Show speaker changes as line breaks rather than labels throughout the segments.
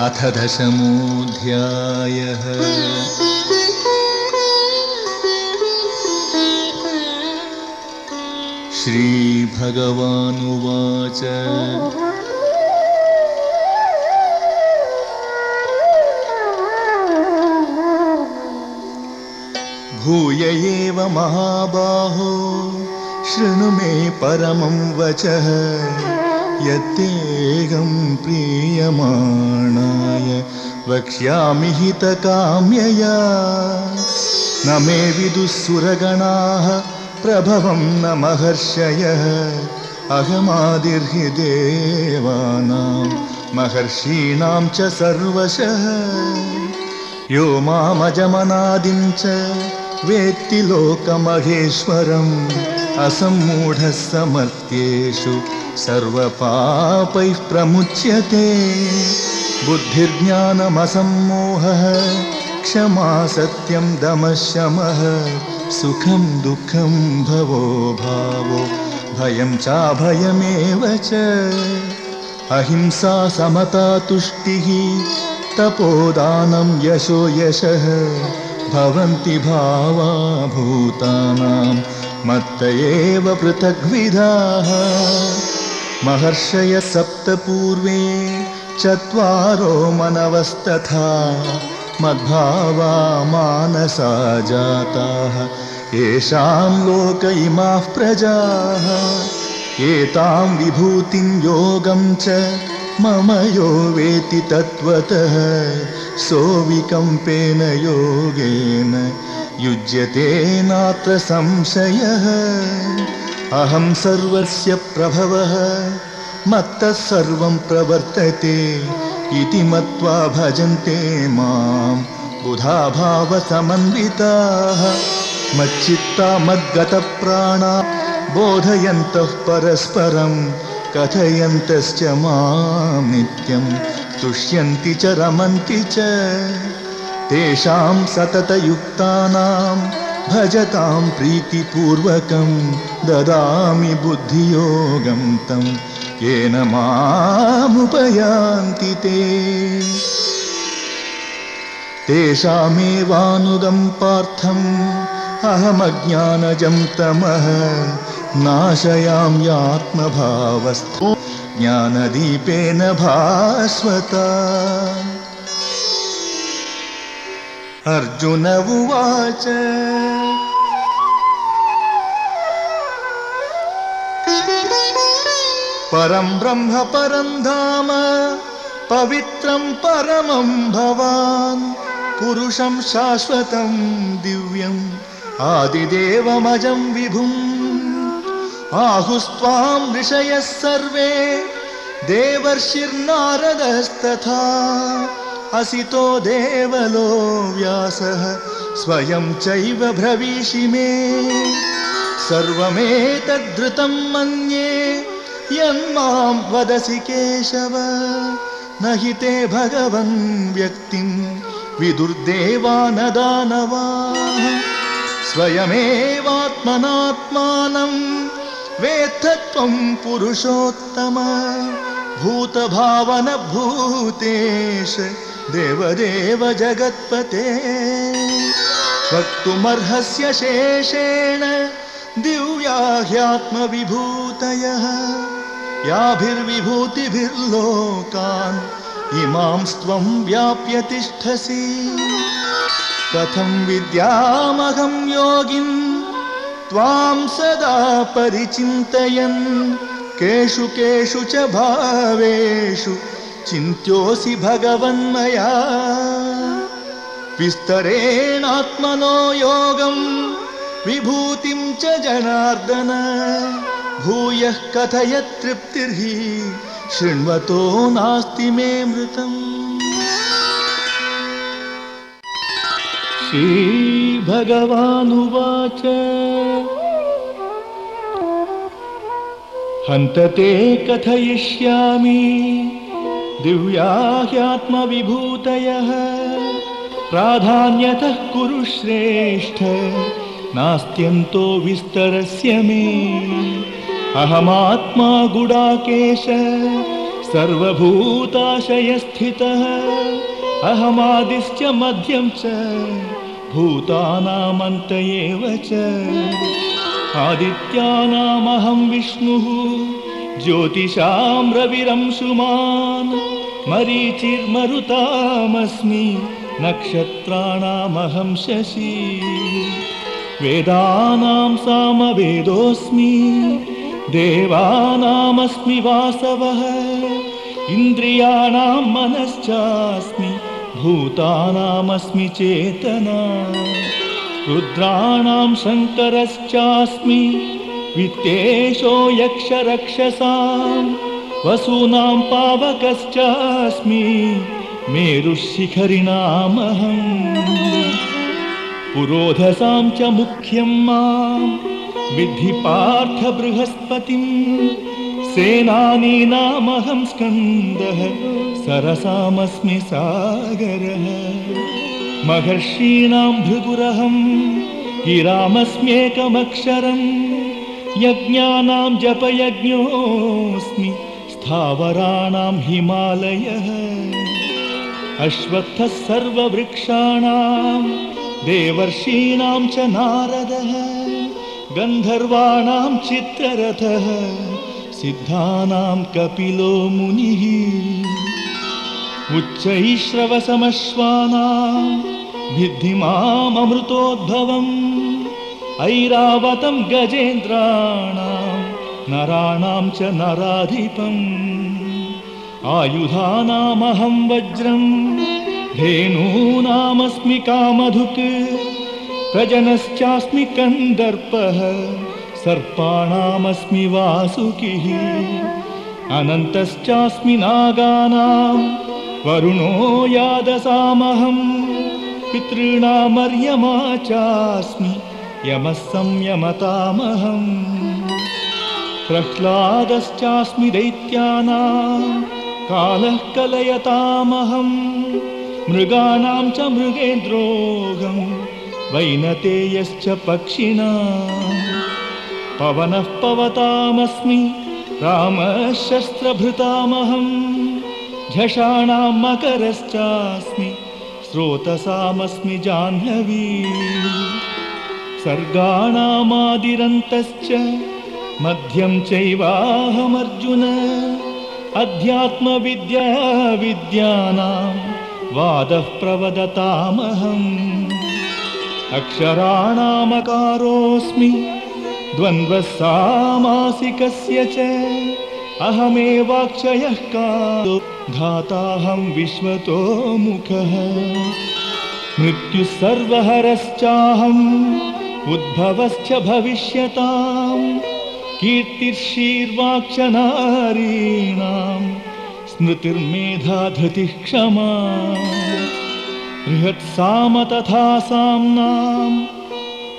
अथ दशमोऽध्यायः। श्रीभगवानुवाच। भूय एव महाबाहो शृणु मे परमं वचः। यत्तेऽहं प्रीयमाणाय वक्ष्यामि हितकाम्यया। न मे विदुःसुरगणाः प्रभवं न महर्षयः। अहमादिर्हि देवानां महर्षीणां च सर्वशः। यो मामजमनादिं च वेत्ति लोकमहेश्वरम् असम्मूढः समर्थ्येषु सर्वपापैः प्रमुच्यते। बुद्धिर्ज्ञानमसम्मोहः क्षमा सत्यं दमशमः सुखं दुःखं भवो भावो, भयं चाभयमेव च। अहिंसा समता तुष्टिः, तपोदानं यशो यशः, भवन्ति भावा भूतानां मत्त एव पृथग्विधाः। महर्षय सप्तपूर्वे चत्वारो मनवस्तथा। मद्भावा मानसा जाताः। येषां लोक इमाः प्रजाः। एतां विभूतिं योगं च मम यो वेति तत्त्वतः। सोऽविकम्पेन योगेन युज्यते नात्र संशयः। अहं सर्वस्य प्रभवः, मत्तः सर्वं प्रवर्तते इति मत्वा भजन्ते माँ बुधा भावसमन्विताः मच्चित्ता मद्गतप्राणा बोधयन्तः परस्परं, कथयन्तश्च माँ नित्यं तुष्यन्ति च रमन्ति च। तेषां सततयुक्तानां भजतां प्रीतिपूर्वकं ददामि बुद्धियोगं तं, येन मामुपयान्ति ते। तेषामेवानुगं पार्थम्, अहमज्ञानजं तमः ज्ञानदीपेन भास्वता। अर्जुन उवाच। परं ब्रह्म, परं धाम, पवित्रं, परमं भवान्, पुरुषं शाश्वतं दिव्यम् आदिदेवमजं विभुम्। आहुस्त्वां ऋषयः सर्वे, देवर्षिर्नारदस्तथा। असितो देवलो व्यासः स्वयं चैव ब्रवीषि मे। सर्वमेतद्धृतं मन्ये यन्मां वदसि केशव। न हि ते भगवन् व्यक्तिं विदुर्देवा न दानवाः स्वयमेवात्मनात्मानं वेत्थत्वं पुरुषोत्तम। भूतभावनभूतेश देवदेव जगत्पते। वक्तुमर्हस्य शेषेण दिव्या ह्यात्मविभूतयः याभिर्विभूतिभिर्लोकान् इमां त्वं व्याप्य तिष्ठसि। कथं विद्यामहं योगिन् त्वां सदा परिचिन्तयन्। केषु केषु च भावेषु चिन्त्योऽसि भगवन्मया। विस्तरेणात्मनो योगं विभूतिं च जनार्दन। भूयः कथय तृप्तिर्हि शृण्वतो नास्ति मे मृतम्। श्रीभगवानुवाच। हन्त ते कथयिष्यामि दिव्या ह्यात्मविभूतयः प्राधान्यतः कुरु श्रेष्ठ नास्त्यन्तो विस्तरस्य मे। अहमात्मा गुडाकेश सर्वभूताशयस्थितः। अहमादिश्च मध्यं च भूतानामन्त एव च। आदित्यानामहं विष्णुः ज्योतिषां रविरंशुमान् मरीचिर्मरुतामस्मि नक्षत्राणामहं शशि। वेदानां सामवेदोऽस्मि देवानामस्मि वासवः इन्द्रियाणां मनश्चास्मि भूतानामस्मि चेतना। रुद्राणां शङ्करश्चास्मि वित्तेशो यक्षरक्षसां वसूनां पावकश्चास्मि मेरुशिखरिणामहम् पुरोधसां च मुख्यं मां विद्धि पार्थ बृहस्पतिं सेनानीनामहं स्कन्दः सरसामस्मि सागरः। महर्षीणां भृगुरहं गिरामस्म्येकमक्षरम् यज्ञानां जपयज्ञोऽस्मि स्थावराणां हिमालयः अश्वत्थः सर्ववृक्षाणां देवर्षीणां च नारदः गन्धर्वाणां चित्ररथः सिद्धानां कपिलो मुनिः। उच्चैश्रवसमश्वानां विद्धि माममृतोद्भवम् ऐरावतं गजेन्द्राणां नराणां च नराधिपम्। आयुधानामहं वज्रं धेनूनामस्मि कामधुक्। प्रजनश्चास्मि कन्दर्पः। सर्पाणामस्मि वासुकिः। अनन्तश्चास्मि नागानां वरुणो यादसामहं। पितॄणामर्यमा चास्मि। यमः संयमतामहम् प्रह्लादश्चास्मि दैत्यानां कालः कलयतामहं मृगाणां च मृगेन्द्रोऽहं वैनतेयश्च पक्षिणा पवनः पवतामस्मि रामः शस्त्रभृतामहं झषाणां मकरश्चास्मि स्रोतसामस्मि जाह्नवी। सर्गाणामादिरन्तश्च मध्यं चैवाहमर्जुन अध्यात्मविद्या विद्यानां वादः प्रवदतामहम्। अक्षराणामकारोऽस्मि द्वन्द्वः सामासिकस्य च अहमेवाक्षयः कालो धाताहं विश्वतो मुखः। मृत्युः सर्वहरश्चाहम् उद्भवश्च भविष्यताम् कीर्तिर्षीर्वाक्षनारीणां स्मृतिर्मेधा धृतिः क्षमा। बृहत्साम तथा साम्नां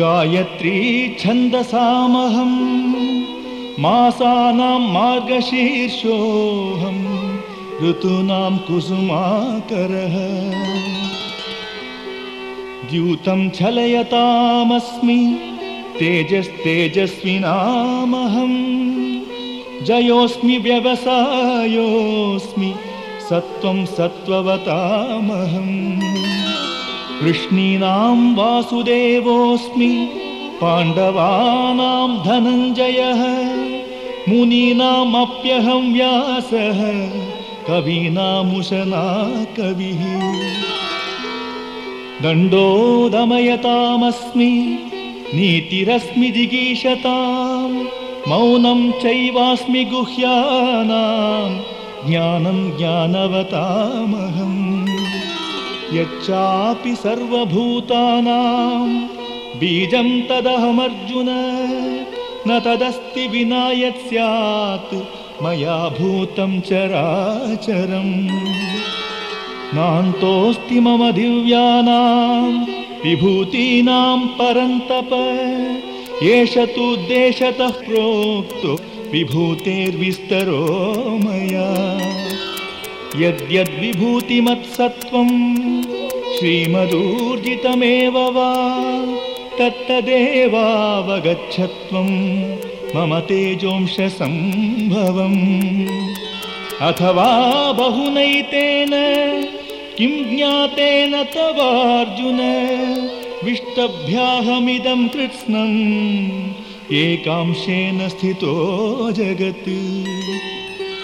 गायत्री छन्दसामहम् मासानां मार्गशीर्षोऽहं ऋतूनां कुसुमाकरः। द्यूतं छलयतामस्मि तेजस्तेजस्विनामहम् जयोऽस्मि व्यवसायोऽस्मि सत्त्वं सत्त्ववतामहम्। कृष्णीनां वासुदेवोऽस्मि पाण्डवानां धनञ्जयः। मुनीनामप्यहं व्यासः कवीनामुशना कविः। दण्डो दमयतामस्मि नीतिरस्मि जिगीषतां मौनं चैवास्मि गुह्यानां ज्ञानं ज्ञानवतामहम्। यच्चापि सर्वभूतानां बीजं तदहमर्जुन न तदस्ति विना यत् स्यात् मया भूतं चराचरम्। नान्तोऽस्ति मम दिव्यानां विभूतीनां परन्तप एष तु देशतः प्रोक्तो विभूतेर्विस्तरो मया। यद्यद्विभूतिमत्सत्त्वं श्रीमदूर्जितमेव वा तत्तदेवावगच्छत्वं मम तेजोंशसम्भवम्। अथवा बहुनैतेन किं ज्ञातेन तवार्जुन विष्टभ्याहमिदं कृत्स्नम् एकांशेन स्थितो जगत्।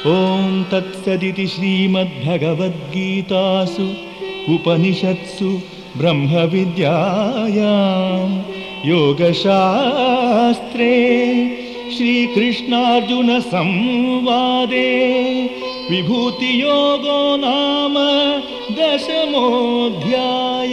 ॐ तत्सदिति श्रीमद्भगवद्गीतासु उपनिषत्सु ब्रह्मविद्यायां योगशास्त्रे श्रीकृष्णार्जुनसंवादे विभूतियोगो नाम दशमोऽध्यायः